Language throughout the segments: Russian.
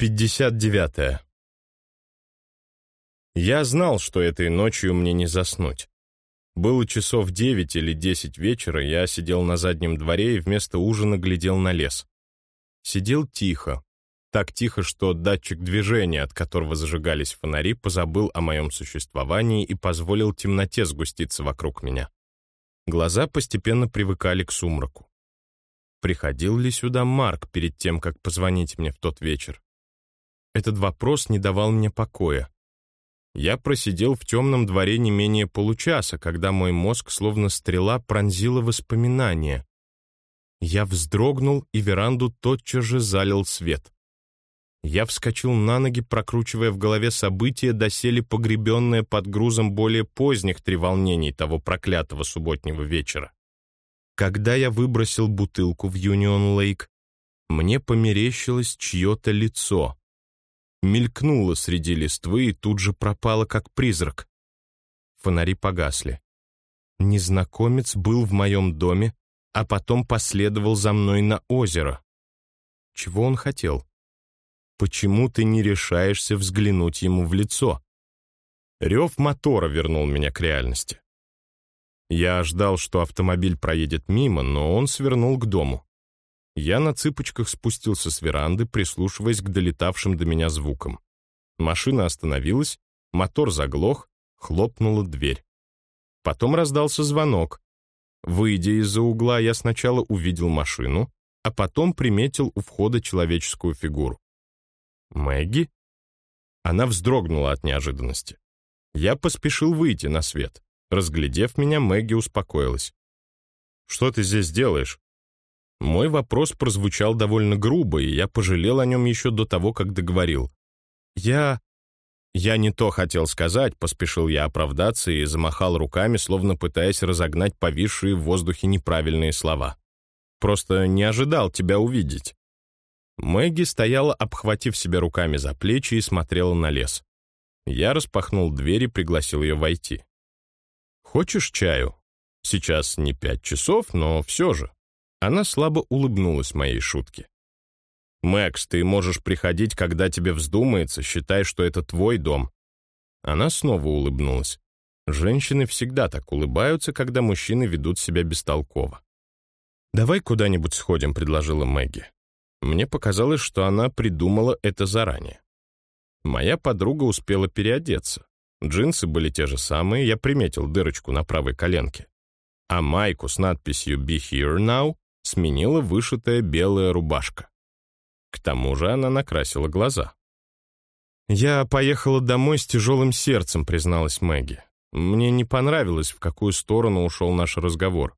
59. -е. Я знал, что этой ночью мне не заснуть. Было часов девять или десять вечера, я сидел на заднем дворе и вместо ужина глядел на лес. Сидел тихо, так тихо, что датчик движения, от которого зажигались фонари, позабыл о моем существовании и позволил темноте сгуститься вокруг меня. Глаза постепенно привыкали к сумраку. Приходил ли сюда Марк перед тем, как позвонить мне в тот вечер? Этот вопрос не давал мне покоя. Я просидел в темном дворе не менее получаса, когда мой мозг, словно стрела, пронзила воспоминания. Я вздрогнул, и веранду тотчас же залил свет. Я вскочил на ноги, прокручивая в голове события, доселе погребенное под грузом более поздних треволнений того проклятого субботнего вечера. Когда я выбросил бутылку в Юнион-Лейк, мне померещилось чье-то лицо мелькнула среди листвы и тут же пропала, как призрак. Фонари погасли. Незнакомец был в моем доме, а потом последовал за мной на озеро. Чего он хотел? Почему ты не решаешься взглянуть ему в лицо? Рев мотора вернул меня к реальности. Я ждал, что автомобиль проедет мимо, но он свернул к дому. Я на цыпочках спустился с веранды, прислушиваясь к долетавшим до меня звукам. Машина остановилась, мотор заглох, хлопнула дверь. Потом раздался звонок. Выйдя из-за угла, я сначала увидел машину, а потом приметил у входа человеческую фигуру. Мэгги? Она вздрогнула от неожиданности. Я поспешил выйти на свет. Разглядев меня, Мэгги успокоилась. «Что ты здесь делаешь?» Мой вопрос прозвучал довольно грубо, и я пожалел о нем еще до того, как договорил. «Я...» «Я не то хотел сказать», — поспешил я оправдаться и замахал руками, словно пытаясь разогнать повисшие в воздухе неправильные слова. «Просто не ожидал тебя увидеть». Мэгги стояла, обхватив себя руками за плечи и смотрела на лес. Я распахнул дверь и пригласил ее войти. «Хочешь чаю? Сейчас не пять часов, но все же». Она слабо улыбнулась моей шутке. «Мэкс, ты можешь приходить, когда тебе вздумается, считай, что это твой дом». Она снова улыбнулась. Женщины всегда так улыбаются, когда мужчины ведут себя бестолково. «Давай куда-нибудь сходим», — предложила Мэгги. Мне показалось, что она придумала это заранее. Моя подруга успела переодеться. Джинсы были те же самые, я приметил дырочку на правой коленке. А майку с надписью «Be here now» сменила вышитая белая рубашка. К тому же она накрасила глаза. «Я поехала домой с тяжелым сердцем», — призналась Мэгги. «Мне не понравилось, в какую сторону ушел наш разговор».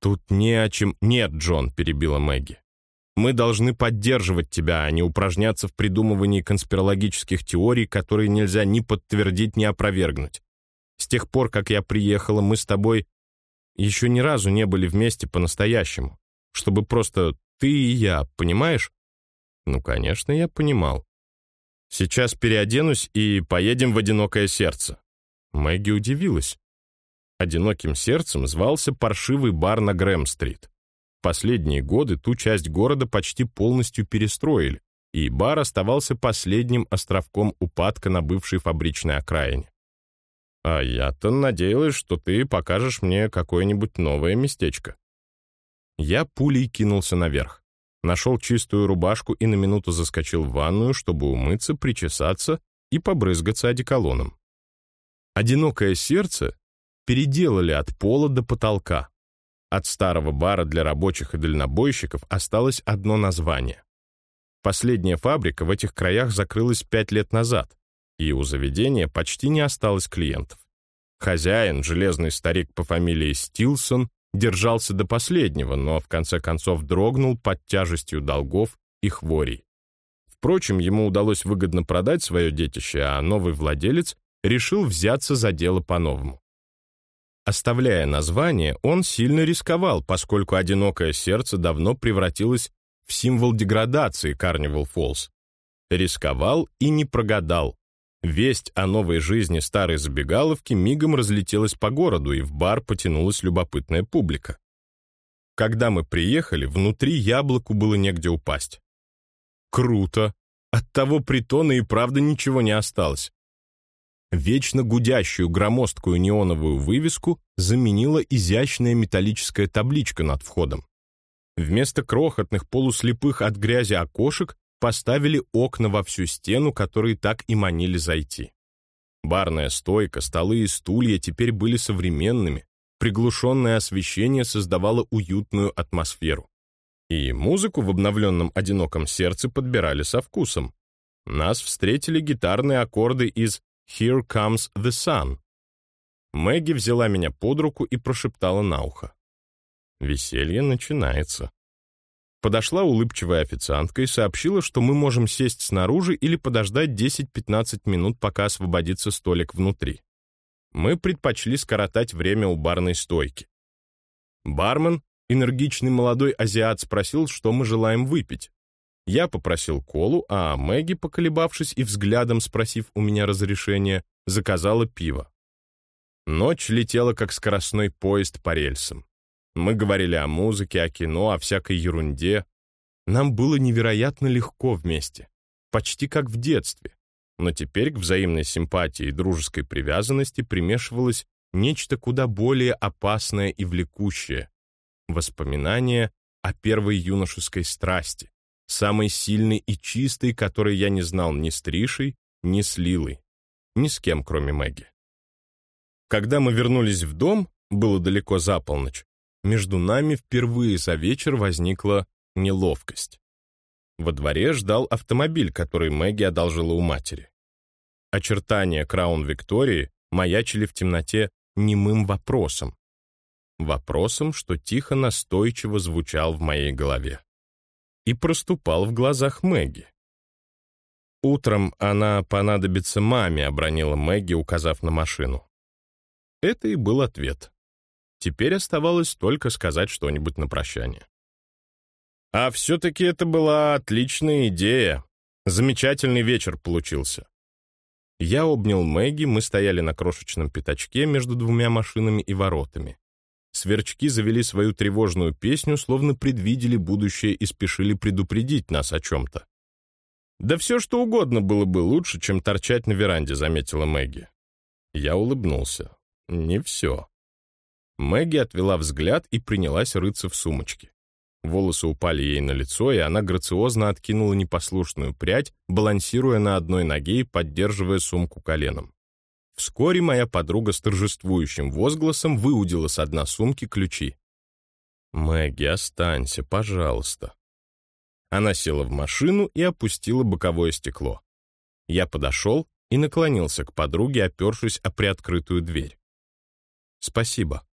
«Тут не о чем...» «Нет, Джон», — перебила Мэгги. «Мы должны поддерживать тебя, а не упражняться в придумывании конспирологических теорий, которые нельзя ни подтвердить, ни опровергнуть. С тех пор, как я приехала, мы с тобой еще ни разу не были вместе по-настоящему, чтобы просто ты и я, понимаешь? Ну, конечно, я понимал. Сейчас переоденусь и поедем в «Одинокое сердце». Мэгги удивилась. «Одиноким сердцем» звался паршивый бар на Грэм-стрит. Последние годы ту часть города почти полностью перестроили, и бар оставался последним островком упадка на бывшей фабричной окраине. А я-то надеялась, что ты покажешь мне какое-нибудь новое местечко. Я пулей кинулся наверх. Нашел чистую рубашку и на минуту заскочил в ванную, чтобы умыться, причесаться и побрызгаться одеколоном. Одинокое сердце переделали от пола до потолка. От старого бара для рабочих и дальнобойщиков осталось одно название. Последняя фабрика в этих краях закрылась пять лет назад, и у заведения почти не осталось клиентов. Хозяин, железный старик по фамилии Стилсон, держался до последнего, но в конце концов дрогнул под тяжестью долгов и хворей. Впрочем, ему удалось выгодно продать свое детище, а новый владелец решил взяться за дело по-новому. Оставляя название, он сильно рисковал, поскольку «Одинокое сердце» давно превратилось в символ деградации Карнивал Фоллс. Рисковал и не прогадал. Весть о новой жизни старой забегаловки мигом разлетелась по городу, и в бар потянулась любопытная публика. Когда мы приехали, внутри яблоку было негде упасть. «Круто! От того притона и правда ничего не осталось. Вечно гудящую громоздкую неоновую вывеску заменила изящная металлическая табличка над входом. Вместо крохотных полуслепых от грязи окошек поставили окна во всю стену, которые так и манили зайти. Барная стойка, столы и стулья теперь были современными, приглушенное освещение создавало уютную атмосферу. И музыку в обновленном «Одиноком сердце» подбирали со вкусом. Нас встретили гитарные аккорды из «Here Comes the Sun». Мэгги взяла меня под руку и прошептала на ухо. Веселье начинается. Подошла улыбчивая официантка и сообщила, что мы можем сесть снаружи или подождать 10-15 минут, пока освободится столик внутри. Мы предпочли скоротать время у барной стойки. Бармен, энергичный молодой азиат, спросил, что мы желаем выпить. Я попросил колу, а Мэгги, поколебавшись и взглядом спросив у меня разрешения, заказала пиво. Ночь летела, как скоростной поезд по рельсам. Мы говорили о музыке, о кино, о всякой ерунде. Нам было невероятно легко вместе, почти как в детстве. Но теперь к взаимной симпатии и дружеской привязанности примешивалось нечто куда более опасное и влекущее — воспоминание о первой юношеской страсти, самой сильной и чистой, которой я не знал ни с Тришей, ни с Лилой, ни с кем, кроме Мэгги. Когда мы вернулись в дом, было далеко за полночь, между нами впервые за вечер возникла неловкость. Во дворе ждал автомобиль, который Мэгги одолжила у матери. Очертания Краун Виктории маячили в темноте немым вопросом. Вопросом, что тихо настойчиво звучал в моей голове. И проступал в глазах Мэгги. Утром она понадобится маме, обронила Мэгги, указав на машину. Это и был ответ. Теперь оставалось только сказать что-нибудь на прощание. А все-таки это была отличная идея. Замечательный вечер получился. Я обнял Мэгги, мы стояли на крошечном пятачке между двумя машинами и воротами. Сверчки завели свою тревожную песню, словно предвидели будущее и спешили предупредить нас о чем-то. «Да все, что угодно было бы лучше, чем торчать на веранде», — заметила Мэгги. Я улыбнулся. «Не все». Мэгги отвела взгляд и принялась рыться в сумочке. Волосы упали ей на лицо, и она грациозно откинула непослушную прядь, балансируя на одной ноге и поддерживая сумку коленом. Вскоре моя подруга с торжествующим возгласом выудила с дна сумки ключи. «Мэгги, останься, пожалуйста». Она села в машину и опустила боковое стекло. Я подошел и наклонился к подруге, опершись о приоткрытую дверь. «Спасибо».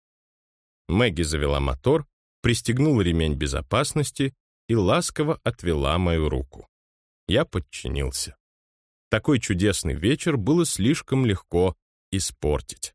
Мэгги завела мотор, пристегнула ремень безопасности и ласково отвела мою руку. Я подчинился. Такой чудесный вечер было слишком легко испортить.